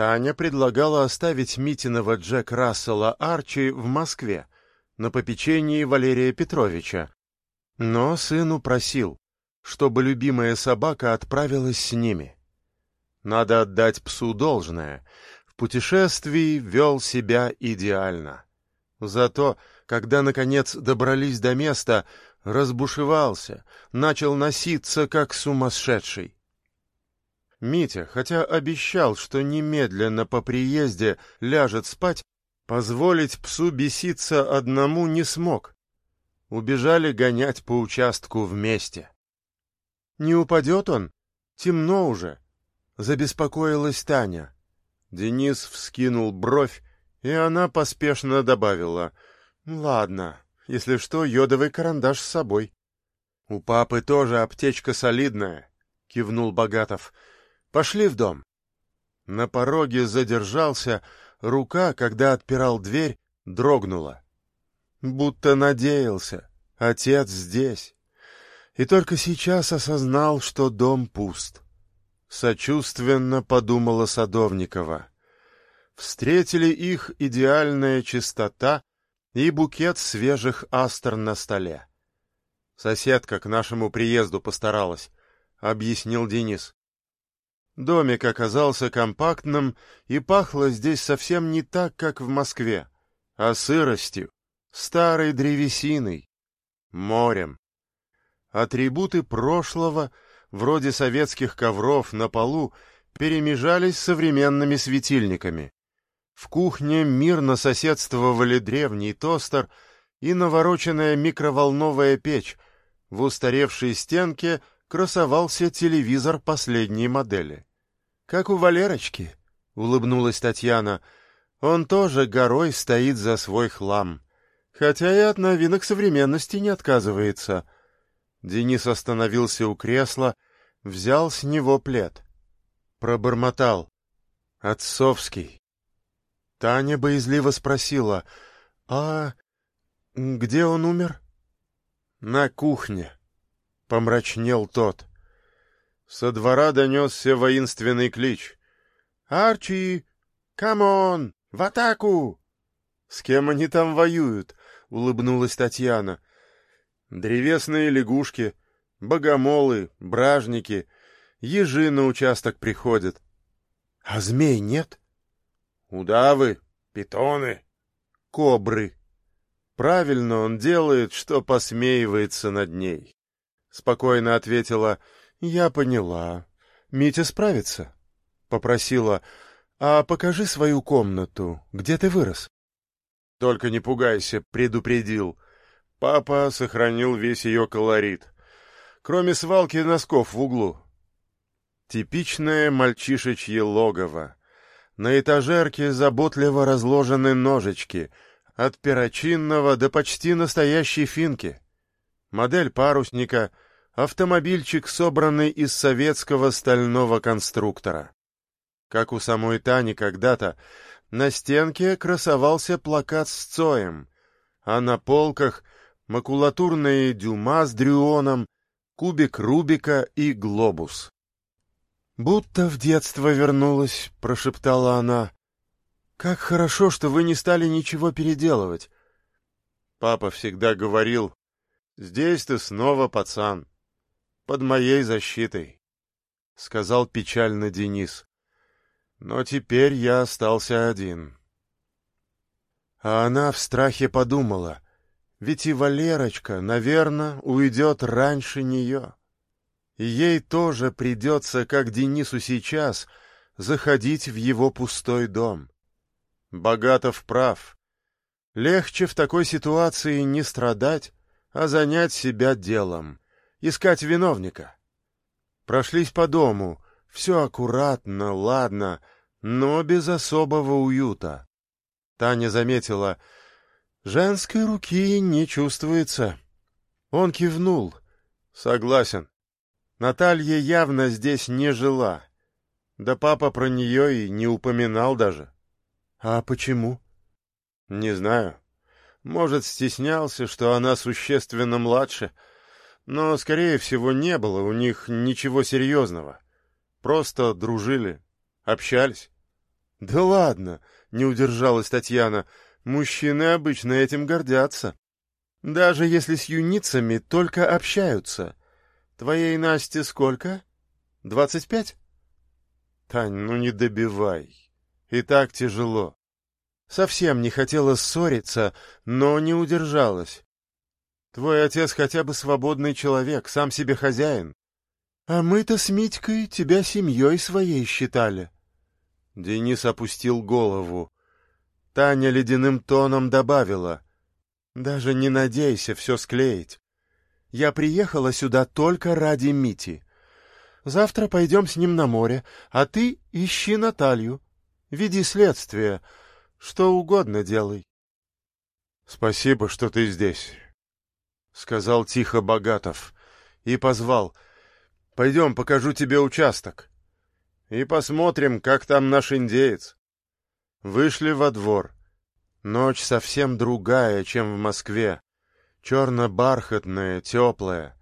Таня предлагала оставить Митиного Джек Рассела Арчи в Москве на попечении Валерия Петровича, но сыну просил, чтобы любимая собака отправилась с ними. Надо отдать псу должное. В путешествии вел себя идеально. Зато, когда, наконец, добрались до места, разбушевался, начал носиться, как сумасшедший. Митя, хотя обещал, что немедленно по приезде ляжет спать, позволить псу беситься одному не смог. Убежали гонять по участку вместе. «Не упадет он? Темно уже», — забеспокоилась Таня. Денис вскинул бровь, и она поспешно добавила. «Ладно, если что, йодовый карандаш с собой». «У папы тоже аптечка солидная», — кивнул Богатов. Пошли в дом. На пороге задержался, рука, когда отпирал дверь, дрогнула. Будто надеялся, отец здесь. И только сейчас осознал, что дом пуст. Сочувственно подумала Садовникова. Встретили их идеальная чистота и букет свежих астр на столе. Соседка к нашему приезду постаралась, — объяснил Денис. Домик оказался компактным, и пахло здесь совсем не так, как в Москве, а сыростью, старой древесиной, морем. Атрибуты прошлого, вроде советских ковров на полу, перемежались современными светильниками. В кухне мирно соседствовали древний тостер и навороченная микроволновая печь. В устаревшей стенке красовался телевизор последней модели. Как у Валерочки, улыбнулась Татьяна. Он тоже горой стоит за свой хлам, хотя и от новинок современности не отказывается. Денис остановился у кресла, взял с него плед. Пробормотал. Отцовский. Таня боязливо спросила. «А где он умер?» «На кухне», — помрачнел тот. Со двора донесся воинственный клич. «Арчи! Come on! В атаку!» «С кем они там воюют?» — улыбнулась Татьяна. «Древесные лягушки, богомолы, бражники, ежи на участок приходят. А змей нет?» «Удавы, питоны, кобры. Правильно он делает, что посмеивается над ней», — спокойно ответила. «Я поняла. Митя справится?» — попросила. «А покажи свою комнату. Где ты вырос?» «Только не пугайся», — предупредил. Папа сохранил весь ее колорит. Кроме свалки носков в углу. Типичное мальчишечье логово. На этажерке заботливо разложены ножички, от перочинного до почти настоящей финки. Модель парусника — Автомобильчик, собранный из советского стального конструктора. Как у самой Тани когда-то, на стенке красовался плакат с Цоем, а на полках макулатурные дюма с дрюоном, кубик Рубика и глобус. «Будто в детство вернулась», — прошептала она. «Как хорошо, что вы не стали ничего переделывать». Папа всегда говорил, «Здесь ты снова пацан» под моей защитой, — сказал печально Денис. Но теперь я остался один. А она в страхе подумала, ведь и Валерочка, наверное, уйдет раньше нее. И ей тоже придется, как Денису сейчас, заходить в его пустой дом. Богатов прав. Легче в такой ситуации не страдать, а занять себя делом искать виновника. Прошлись по дому, все аккуратно, ладно, но без особого уюта. Таня заметила, женской руки не чувствуется. Он кивнул. Согласен. Наталья явно здесь не жила. Да папа про нее и не упоминал даже. А почему? Не знаю. Может, стеснялся, что она существенно младше — но, скорее всего, не было у них ничего серьезного. Просто дружили, общались. Да ладно, не удержалась Татьяна. Мужчины обычно этим гордятся. Даже если с юницами только общаются. Твоей Насте сколько? Двадцать пять? Тань, ну не добивай. И так тяжело. Совсем не хотела ссориться, но не удержалась. Твой отец хотя бы свободный человек, сам себе хозяин. А мы-то с Митькой тебя семьей своей считали. Денис опустил голову. Таня ледяным тоном добавила. Даже не надейся все склеить. Я приехала сюда только ради Мити. Завтра пойдем с ним на море, а ты ищи Наталью. Веди следствие. Что угодно делай. — Спасибо, что ты здесь, — сказал тихо Богатов и позвал. — Пойдем, покажу тебе участок. И посмотрим, как там наш индеец. Вышли во двор. Ночь совсем другая, чем в Москве. Черно-бархатная, теплая.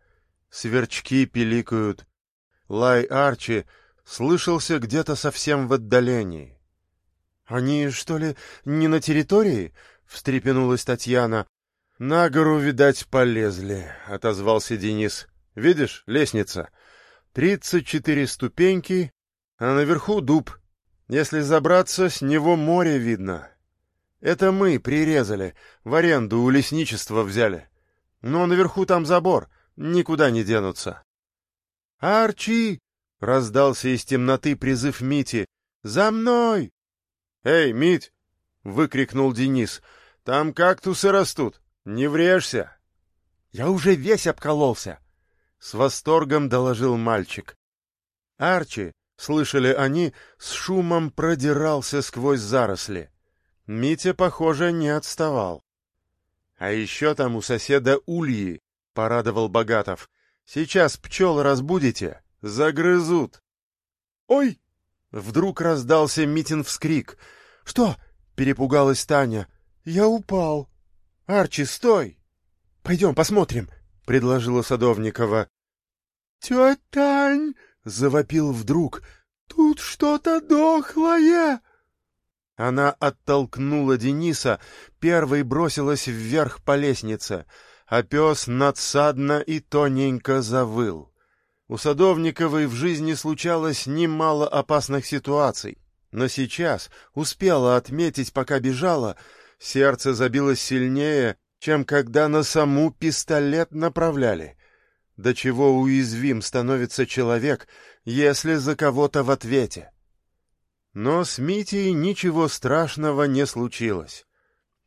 Сверчки пиликают. Лай Арчи слышался где-то совсем в отдалении. «Они, что ли, не на территории?» — встрепенулась Татьяна. «На гору, видать, полезли», — отозвался Денис. «Видишь, лестница. Тридцать четыре ступеньки, а наверху дуб. Если забраться, с него море видно. Это мы прирезали, в аренду у лесничества взяли. Но наверху там забор, никуда не денутся». «Арчи!» — раздался из темноты призыв Мити. «За мной!» «Эй, Мить!» — выкрикнул Денис. «Там кактусы растут. Не врежься!» «Я уже весь обкололся!» — с восторгом доложил мальчик. Арчи, слышали они, с шумом продирался сквозь заросли. Митя, похоже, не отставал. «А еще там у соседа ульи», — порадовал Богатов. «Сейчас пчел разбудите, загрызут». «Ой!» Вдруг раздался Митин вскрик. «Что?» — перепугалась Таня. «Я упал». «Арчи, стой!» «Пойдем посмотрим», — предложила Садовникова. «Тетя Тань!» — завопил вдруг. «Тут что-то дохлое!» Она оттолкнула Дениса, первой бросилась вверх по лестнице, а пес надсадно и тоненько завыл. У Садовниковой в жизни случалось немало опасных ситуаций, но сейчас успела отметить, пока бежала, сердце забилось сильнее, чем когда на саму пистолет направляли. До чего уязвим становится человек, если за кого-то в ответе. Но с Митей ничего страшного не случилось.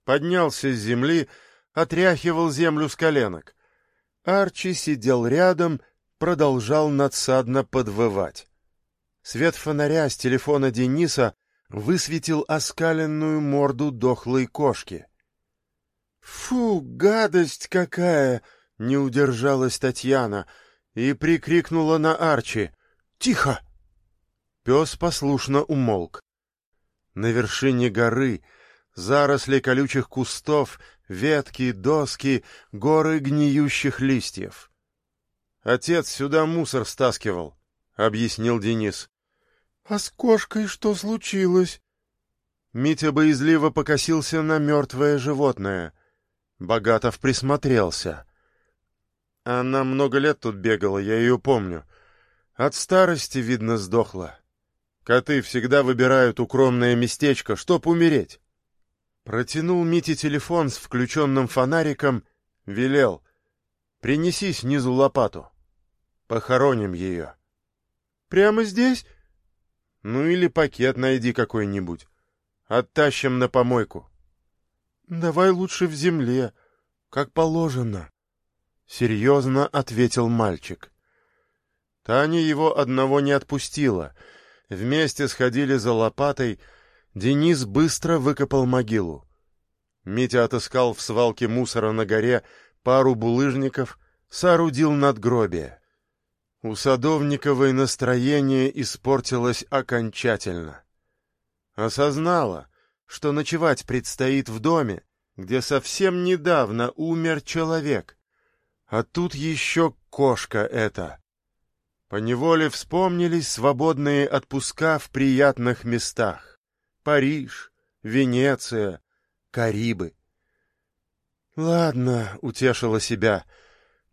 Поднялся с земли, отряхивал землю с коленок. Арчи сидел рядом продолжал надсадно подвывать. Свет фонаря с телефона Дениса высветил оскаленную морду дохлой кошки. «Фу, гадость какая!» — не удержалась Татьяна и прикрикнула на Арчи. «Тихо!» Пес послушно умолк. На вершине горы заросли колючих кустов, ветки, доски, горы гниющих листьев. Отец сюда мусор стаскивал, — объяснил Денис. — А с кошкой что случилось? Митя боязливо покосился на мертвое животное. Богатов присмотрелся. Она много лет тут бегала, я ее помню. От старости, видно, сдохла. Коты всегда выбирают укромное местечко, чтоб умереть. Протянул Мите телефон с включенным фонариком, велел. Принеси снизу лопату. Похороним ее. Прямо здесь? Ну или пакет найди какой-нибудь. Оттащим на помойку. Давай лучше в земле, как положено. Серьезно ответил мальчик. Таня его одного не отпустила. Вместе сходили за лопатой. Денис быстро выкопал могилу. Митя отыскал в свалке мусора на горе пару булыжников, соорудил надгробие. У Садовниковой настроение испортилось окончательно. Осознала, что ночевать предстоит в доме, где совсем недавно умер человек, а тут еще кошка эта. Поневоле вспомнились свободные отпуска в приятных местах. Париж, Венеция, Карибы. Ладно, утешила себя,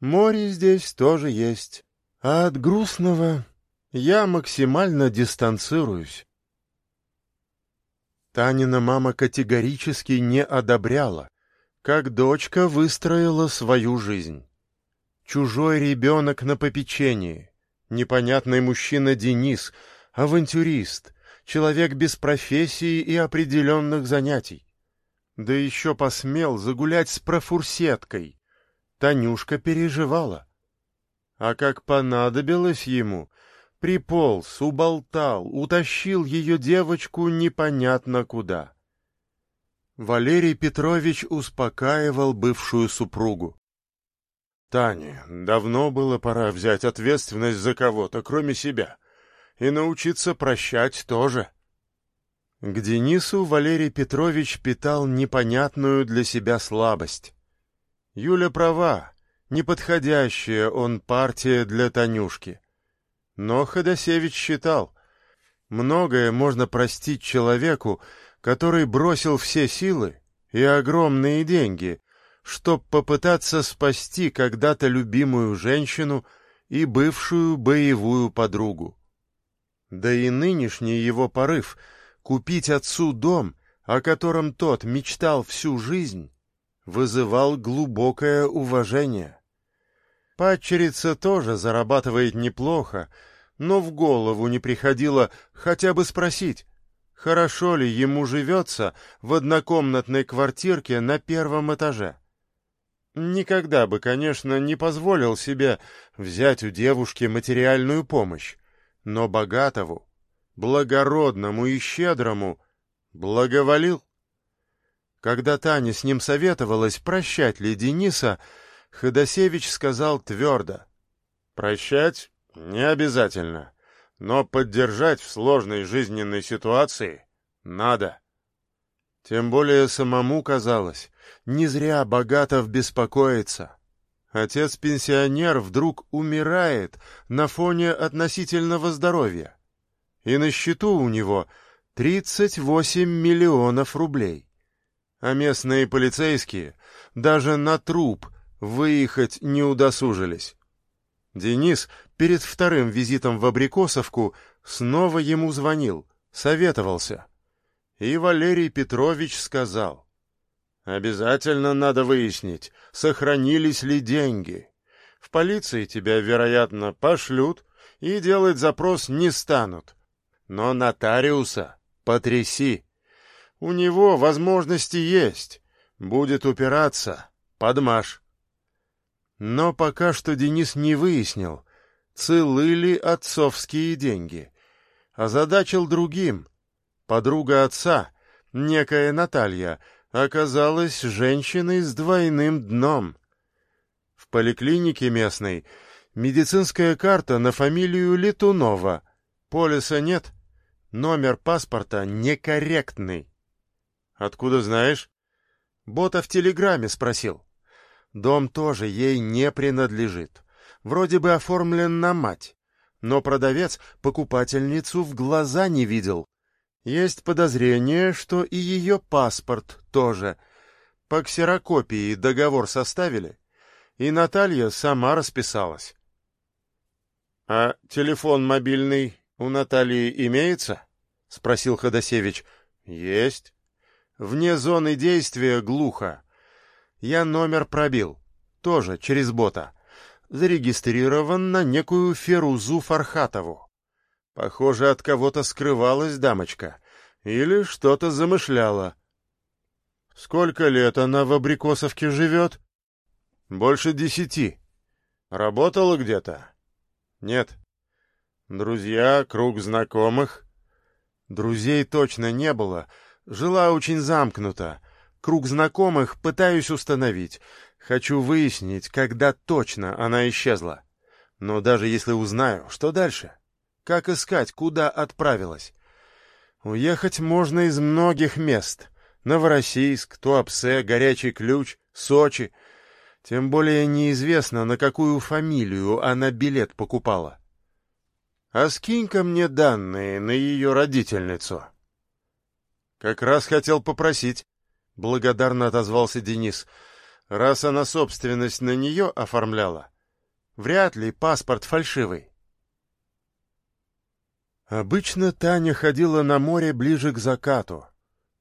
море здесь тоже есть, а от грустного я максимально дистанцируюсь. Танина мама категорически не одобряла, как дочка выстроила свою жизнь. Чужой ребенок на попечении, непонятный мужчина Денис, авантюрист, человек без профессии и определенных занятий. Да еще посмел загулять с профурсеткой. Танюшка переживала. А как понадобилось ему, приполз, уболтал, утащил ее девочку непонятно куда. Валерий Петрович успокаивал бывшую супругу. Тане, давно было пора взять ответственность за кого-то, кроме себя, и научиться прощать тоже. К Денису Валерий Петрович питал непонятную для себя слабость. Юля права, неподходящая он партия для Танюшки. Но Ходосевич считал, многое можно простить человеку, который бросил все силы и огромные деньги, чтоб попытаться спасти когда-то любимую женщину и бывшую боевую подругу. Да и нынешний его порыв купить отцу дом, о котором тот мечтал всю жизнь, вызывал глубокое уважение. Падчерица тоже зарабатывает неплохо, но в голову не приходило хотя бы спросить, хорошо ли ему живется в однокомнатной квартирке на первом этаже. Никогда бы, конечно, не позволил себе взять у девушки материальную помощь, но богатому, благородному и щедрому благоволил. Когда Таня с ним советовалась, прощать ли Дениса, Ходосевич сказал твердо. «Прощать не обязательно, но поддержать в сложной жизненной ситуации надо». Тем более самому казалось, не зря Богатов беспокоится. Отец-пенсионер вдруг умирает на фоне относительного здоровья. И на счету у него 38 миллионов рублей. А местные полицейские даже на труп выехать не удосужились. Денис перед вторым визитом в Абрикосовку снова ему звонил, советовался. И Валерий Петрович сказал, «Обязательно надо выяснить, сохранились ли деньги. В полиции тебя, вероятно, пошлют и делать запрос не станут. Но нотариуса потряси. У него возможности есть. Будет упираться, подмашь. Но пока что Денис не выяснил, целы ли отцовские деньги. Озадачил другим. Подруга отца, некая Наталья, оказалась женщиной с двойным дном. В поликлинике местной медицинская карта на фамилию Летунова. Полиса нет, номер паспорта некорректный. Откуда знаешь? Бота в телеграме спросил. Дом тоже ей не принадлежит. Вроде бы оформлен на мать, но продавец покупательницу в глаза не видел. Есть подозрение, что и ее паспорт тоже. По ксерокопии договор составили, и Наталья сама расписалась. — А телефон мобильный у Натальи имеется? — спросил Ходосевич. — Есть. Вне зоны действия глухо. Я номер пробил. Тоже через бота. Зарегистрирован на некую Ферузу Фархатову. Похоже, от кого-то скрывалась дамочка. Или что-то замышляла. Сколько лет она в Абрикосовке живет? Больше десяти. Работала где-то? Нет. Друзья, круг знакомых? Друзей точно не было. Жила очень замкнуто. Круг знакомых пытаюсь установить. Хочу выяснить, когда точно она исчезла. Но даже если узнаю, что дальше? Как искать, куда отправилась? Уехать можно из многих мест. Новороссийск, Туапсе, Горячий Ключ, Сочи. Тем более неизвестно, на какую фамилию она билет покупала. А скинь-ка мне данные на ее родительницу. Как раз хотел попросить. Благодарно отозвался Денис. Раз она собственность на нее оформляла, вряд ли паспорт фальшивый. Обычно Таня ходила на море ближе к закату,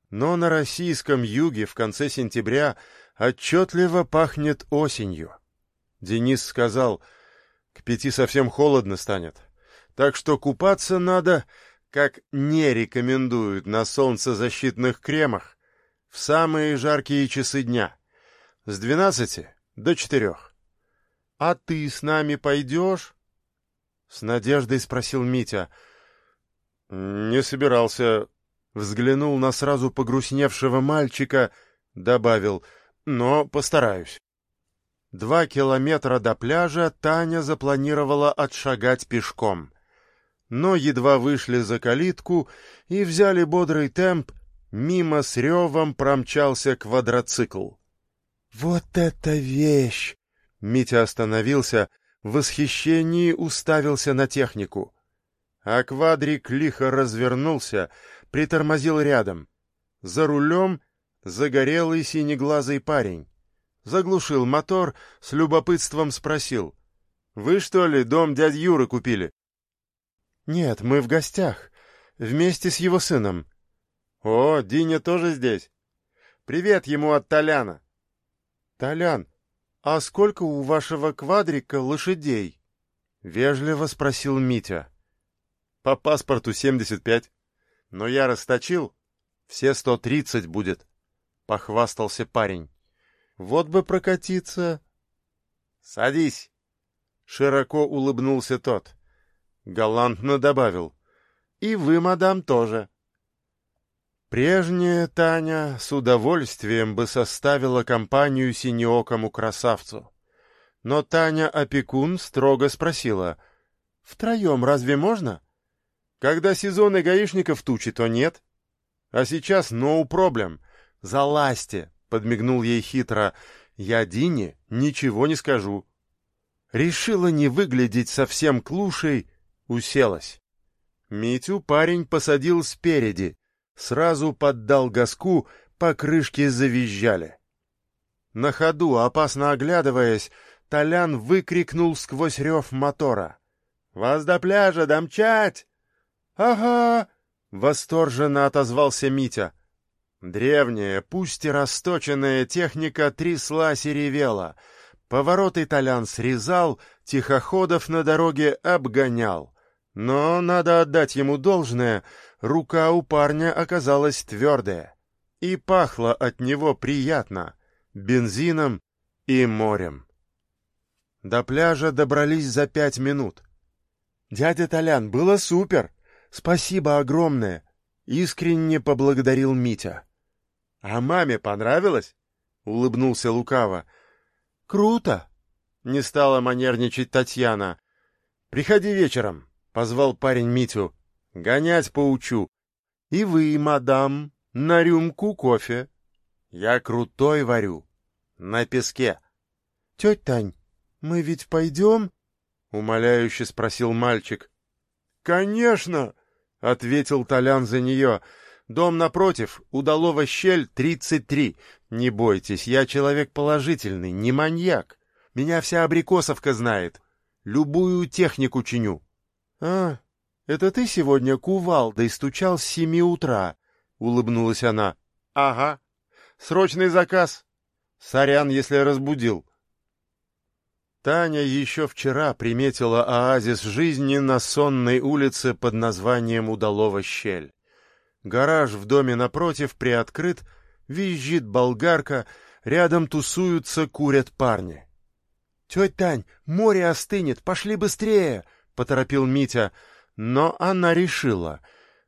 но на российском юге в конце сентября отчетливо пахнет осенью. Денис сказал, к пяти совсем холодно станет, так что купаться надо, как не рекомендуют на солнцезащитных кремах, в самые жаркие часы дня, с двенадцати до четырех. — А ты с нами пойдешь? — с надеждой спросил Митя. — Не собирался. Взглянул на сразу погрустневшего мальчика, добавил, но постараюсь. Два километра до пляжа Таня запланировала отшагать пешком. Но едва вышли за калитку и взяли бодрый темп, мимо с ревом промчался квадроцикл. «Вот это вещь!» Митя остановился, в восхищении уставился на технику. А квадрик лихо развернулся, притормозил рядом. За рулем загорелый синеглазый парень заглушил мотор, с любопытством спросил. «Вы, что ли, дом дяди Юры купили?» «Нет, мы в гостях, вместе с его сыном». «О, Диня тоже здесь. Привет ему от Толяна». «Толян, а сколько у вашего квадрика лошадей?» — вежливо спросил Митя. «По паспорту семьдесят пять. Но я расточил. Все сто тридцать будет», — похвастался парень. Вот бы прокатиться. Садись. Широко улыбнулся тот. Галантно добавил. И вы, мадам, тоже. Прежняя Таня с удовольствием бы составила компанию синеокому красавцу. Но Таня-опекун строго спросила. «Втроем разве можно?» «Когда сезон гаишников тучи, то нет. А сейчас no problem. Залазьте, — подмигнул ей хитро. «Я Дине ничего не скажу». Решила не выглядеть совсем клушей, уселась. Митю парень посадил спереди, сразу поддал газку, покрышки завизжали. На ходу, опасно оглядываясь, Толян выкрикнул сквозь рев мотора. «Вас до пляжа домчать!» «Ага!» — восторженно отозвался Митя. Древняя, пусть и расточенная техника тряслась и ревела. Поворот итальян срезал, тихоходов на дороге обгонял. Но, надо отдать ему должное, рука у парня оказалась твердая. И пахло от него приятно, бензином и морем. До пляжа добрались за пять минут. «Дядя Толян, было супер! Спасибо огромное!» — искренне поблагодарил Митя. «А маме понравилось?» — улыбнулся лукаво. «Круто!» — не стала манерничать Татьяна. «Приходи вечером», — позвал парень Митю. «Гонять поучу. И вы, мадам, на рюмку кофе. Я крутой варю. На песке». «Тетя Тань, мы ведь пойдем?» — умоляюще спросил мальчик. «Конечно!» — ответил Толян за нее. Дом напротив, удалого щель 33. Не бойтесь, я человек положительный, не маньяк. Меня вся абрикосовка знает. Любую технику чиню. — А, это ты сегодня кувалдой стучал с семи утра? — улыбнулась она. — Ага. Срочный заказ. Сорян, если разбудил. Таня еще вчера приметила оазис жизни на сонной улице под названием Удалова щель. Гараж в доме напротив приоткрыт, визжит болгарка, рядом тусуются, курят парни. — Тетя Тань, море остынет, пошли быстрее! — поторопил Митя. Но она решила,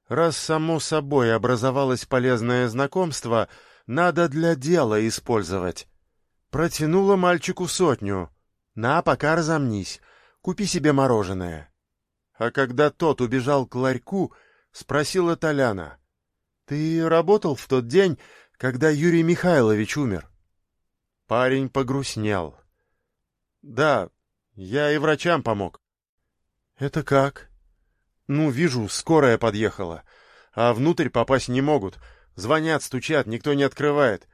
раз само собой образовалось полезное знакомство, надо для дела использовать. Протянула мальчику сотню. «На, пока разомнись, купи себе мороженое». А когда тот убежал к ларьку, спросила Толяна. Ты работал в тот день, когда Юрий Михайлович умер? Парень погрустнел. Да, я и врачам помог. Это как? Ну, вижу, скорая подъехала, а внутрь попасть не могут. Звонят, стучат, никто не открывает.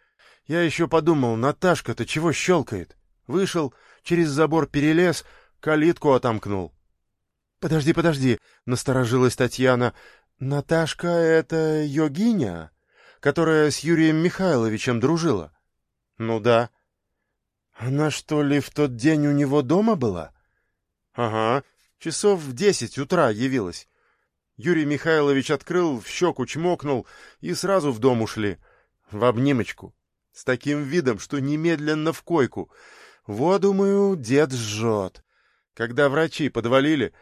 Я еще подумал, Наташка-то чего щелкает? Вышел, через забор перелез, калитку отомкнул. — Подожди, подожди, — насторожилась Татьяна. — Наташка — это йогиня, которая с Юрием Михайловичем дружила? — Ну да. — Она что ли в тот день у него дома была? — Ага, часов в десять утра явилась. Юрий Михайлович открыл, в щеку чмокнул, и сразу в дом ушли. В обнимочку. С таким видом, что немедленно в койку. Вот, думаю, дед жжет. Когда врачи подвалили,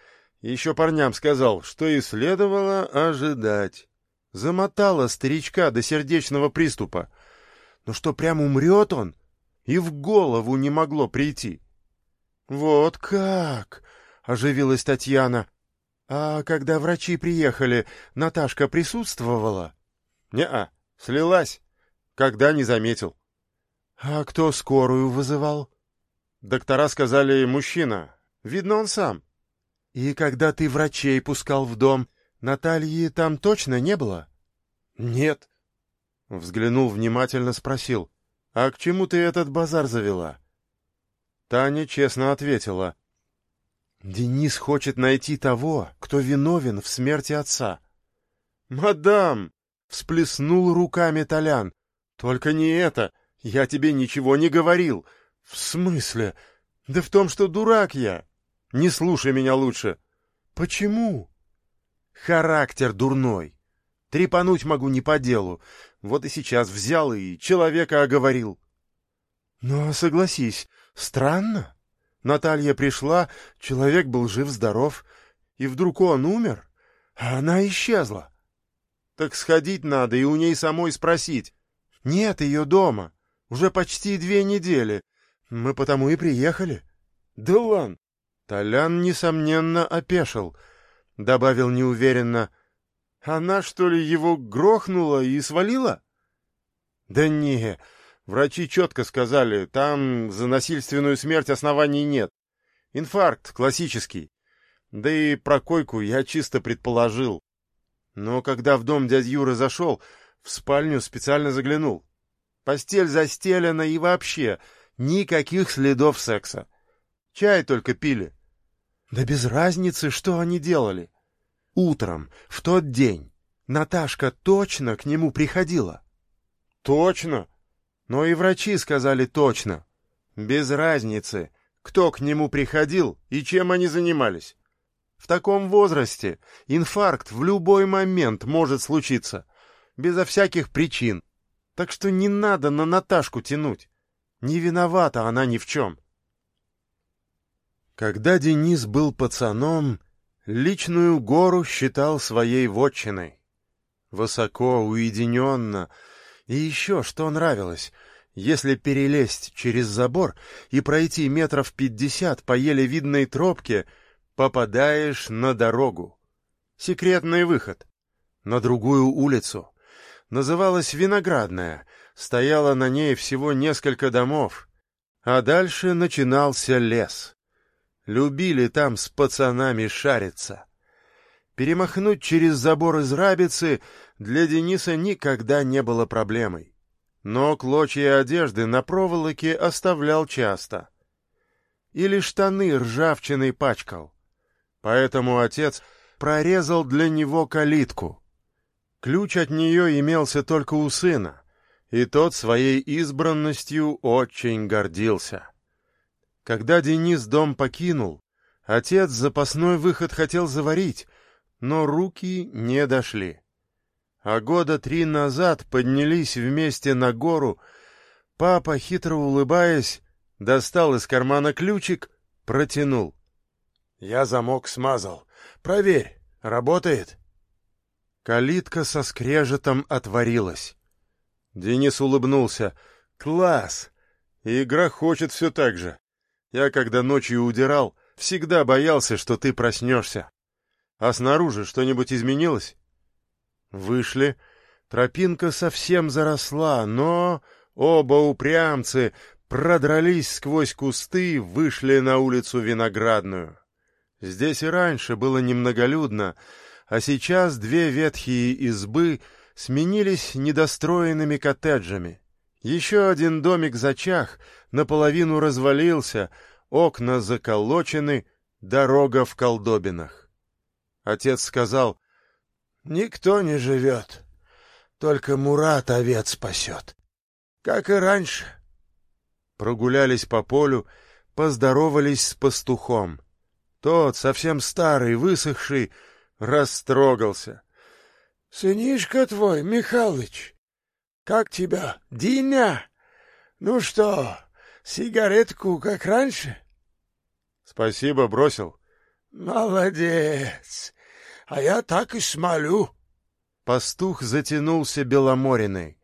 еще парням сказал, что и следовало ожидать. Замотало старичка до сердечного приступа. Но что прям умрет он, и в голову не могло прийти. — Вот как! — оживилась Татьяна. «А когда врачи приехали, Наташка присутствовала?» «Не-а, слилась. Когда не заметил». «А кто скорую вызывал?» «Доктора сказали, мужчина. Видно, он сам». «И когда ты врачей пускал в дом, Натальи там точно не было?» «Нет». Взглянул внимательно, спросил. «А к чему ты этот базар завела?» Таня честно ответила. Денис хочет найти того, кто виновен в смерти отца. «Мадам!» — всплеснул руками Толян. «Только не это! Я тебе ничего не говорил!» «В смысле? Да в том, что дурак я! Не слушай меня лучше!» «Почему?» «Характер дурной. Трепануть могу не по делу. Вот и сейчас взял и человека оговорил». «Но согласись, странно. Наталья пришла, человек был жив-здоров, и вдруг он умер, а она исчезла. Так сходить надо и у ней самой спросить. Нет ее дома. Уже почти две недели. Мы потому и приехали. Да ладно. Толян, несомненно, опешил. Добавил неуверенно. Она, что ли, его грохнула и свалила? Да не, Врачи четко сказали, там за насильственную смерть оснований нет. Инфаркт классический. Да и про койку я чисто предположил. Но когда в дом дядь Юры зашел, в спальню специально заглянул. Постель застелена и вообще никаких следов секса. Чай только пили. Да без разницы, что они делали. Утром, в тот день, Наташка точно к нему приходила. Точно? Но и врачи сказали точно. Без разницы, кто к нему приходил и чем они занимались. В таком возрасте инфаркт в любой момент может случиться, безо всяких причин. Так что не надо на Наташку тянуть. Не виновата она ни в чем. Когда Денис был пацаном, личную гору считал своей вотчиной. Высоко, уединенно — и еще что нравилось, если перелезть через забор и пройти метров пятьдесят по еле видной тропке, попадаешь на дорогу. Секретный выход. На другую улицу. Называлась Виноградная, стояло на ней всего несколько домов, а дальше начинался лес. Любили там с пацанами шариться. Перемахнуть через забор из рабицы для Дениса никогда не было проблемой. Но клочья одежды на проволоке оставлял часто. Или штаны ржавчиной пачкал. Поэтому отец прорезал для него калитку. Ключ от нее имелся только у сына, и тот своей избранностью очень гордился. Когда Денис дом покинул, отец запасной выход хотел заварить, но руки не дошли. А года три назад поднялись вместе на гору. Папа, хитро улыбаясь, достал из кармана ключик, протянул. Я замок смазал. Проверь, работает? Калитка со скрежетом отворилась. Денис улыбнулся. Класс! Игра хочет все так же. Я, когда ночью удирал, всегда боялся, что ты проснешься. А снаружи что-нибудь изменилось? Вышли. Тропинка совсем заросла, но оба упрямцы продрались сквозь кусты, вышли на улицу Виноградную. Здесь и раньше было немноголюдно, а сейчас две ветхие избы сменились недостроенными коттеджами. Еще один домик зачах, наполовину развалился, окна заколочены, дорога в колдобинах. Отец сказал, «Никто не живет, только Мурат овец спасет, как и раньше». Прогулялись по полю, поздоровались с пастухом. Тот, совсем старый, высохший, растрогался. — Сынишка твой, Михалыч, как тебя, Диня? Ну что, сигаретку, как раньше? — Спасибо, бросил. — Молодец, а я так и смолю. Пастух затянулся беломориной.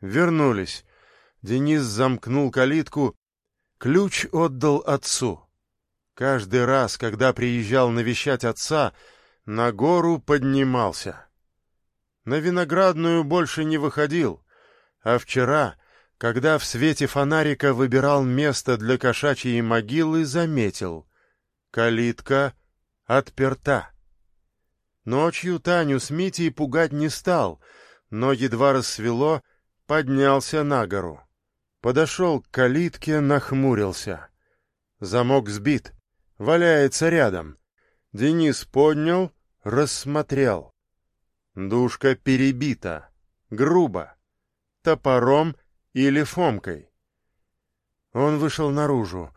Вернулись. Денис замкнул калитку, ключ отдал отцу. Каждый раз, когда приезжал навещать отца, на гору поднимался. На виноградную больше не выходил, а вчера, когда в свете фонарика выбирал место для кошачьей могилы, заметил — калитка отперта. Ночью Таню с Митей пугать не стал, но едва рассвело, поднялся на гору. Подошел к калитке, нахмурился. Замок сбит, валяется рядом. Денис поднял, рассмотрел. Душка перебита, грубо, топором или фомкой. Он вышел наружу,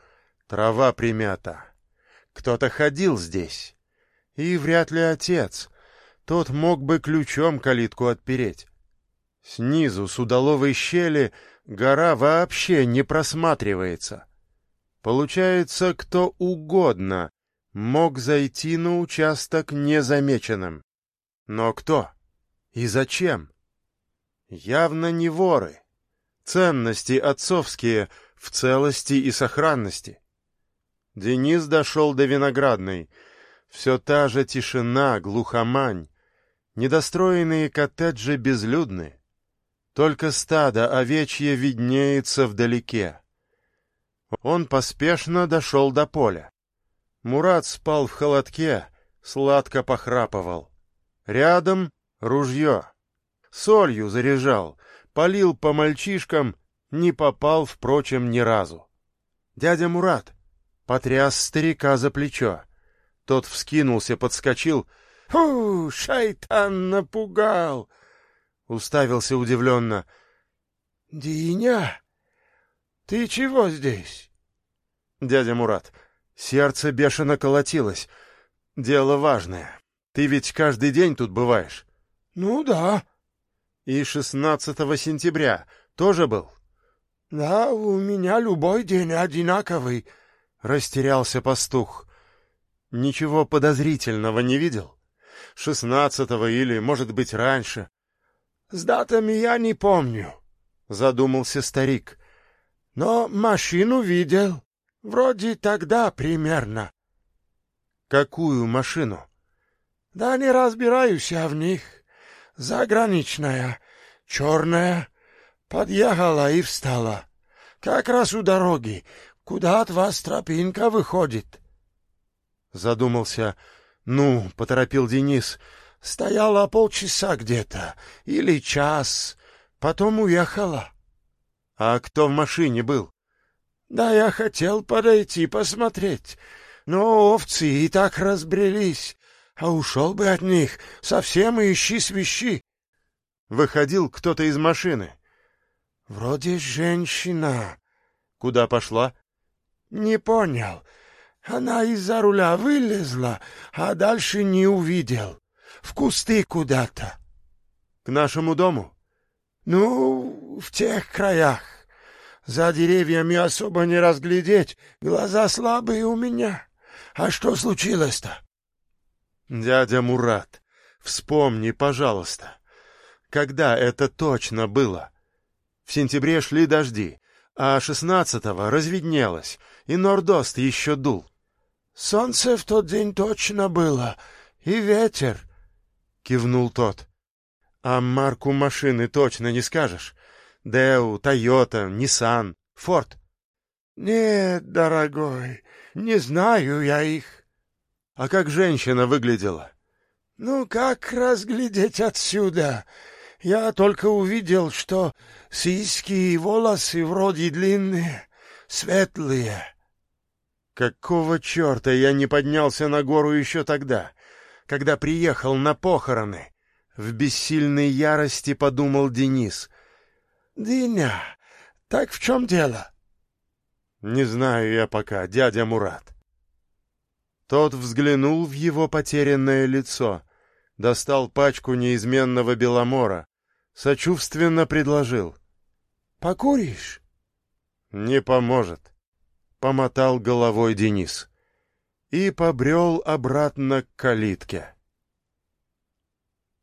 трава примята. Кто-то ходил здесь. И вряд ли отец. Тот мог бы ключом калитку отпереть. Снизу, с удаловой щели, гора вообще не просматривается. Получается, кто угодно мог зайти на участок незамеченным. Но кто? И зачем? Явно не воры. Ценности отцовские в целости и сохранности. Денис дошел до Виноградной. Все та же тишина, глухомань. Недостроенные коттеджи безлюдны. Только стадо овечье виднеется вдалеке. Он поспешно дошел до поля. Мурат спал в холодке, сладко похрапывал. Рядом ружье. Солью заряжал, полил по мальчишкам, не попал, впрочем, ни разу. Дядя Мурат потряс старика за плечо. Тот вскинулся, подскочил. «Фу, шайтан напугал!» Уставился удивленно. «Диня, ты чего здесь?» «Дядя Мурат, Сердце бешено колотилось. Дело важное. Ты ведь каждый день тут бываешь? — Ну да. — И 16 сентября тоже был? — Да, у меня любой день одинаковый, — растерялся пастух. — Ничего подозрительного не видел? Шестнадцатого или, может быть, раньше? — С датами я не помню, — задумался старик. — Но машину видел. Вроде тогда примерно. Какую машину? Да не разбираюсь я в них. Заграничная, черная. Подъехала и встала. Как раз у дороги, куда от вас тропинка выходит. Задумался. Ну, поторопил Денис. Стояла полчаса где-то, или час. Потом уехала. А кто в машине был? Да я хотел подойти посмотреть, но овцы и так разбрелись, а ушел бы от них, совсем ищи свищи. Выходил кто-то из машины. Вроде женщина. Куда пошла? Не понял. Она из-за руля вылезла, а дальше не увидел. В кусты куда-то. К нашему дому? Ну, в тех краях. За деревьями особо не разглядеть, глаза слабые у меня. А что случилось-то? Дядя Мурат, вспомни, пожалуйста, когда это точно было? В сентябре шли дожди, а шестнадцатого разведнелось, и нордост еще дул. Солнце в тот день точно было, и ветер, — кивнул тот. — А марку машины точно не скажешь? Дэу, Тойота, Ниссан, Форд. Нет, дорогой, не знаю я их. А как женщина выглядела? Ну, как разглядеть отсюда? Я только увидел, что сиськи и волосы вроде длинные, светлые. Какого черта я не поднялся на гору еще тогда, когда приехал на похороны? В бессильной ярости подумал Денис. «Диня, так в чем дело?» «Не знаю я пока, дядя Мурат». Тот взглянул в его потерянное лицо, достал пачку неизменного беломора, сочувственно предложил. «Покуришь?» «Не поможет», — помотал головой Денис и побрел обратно к калитке.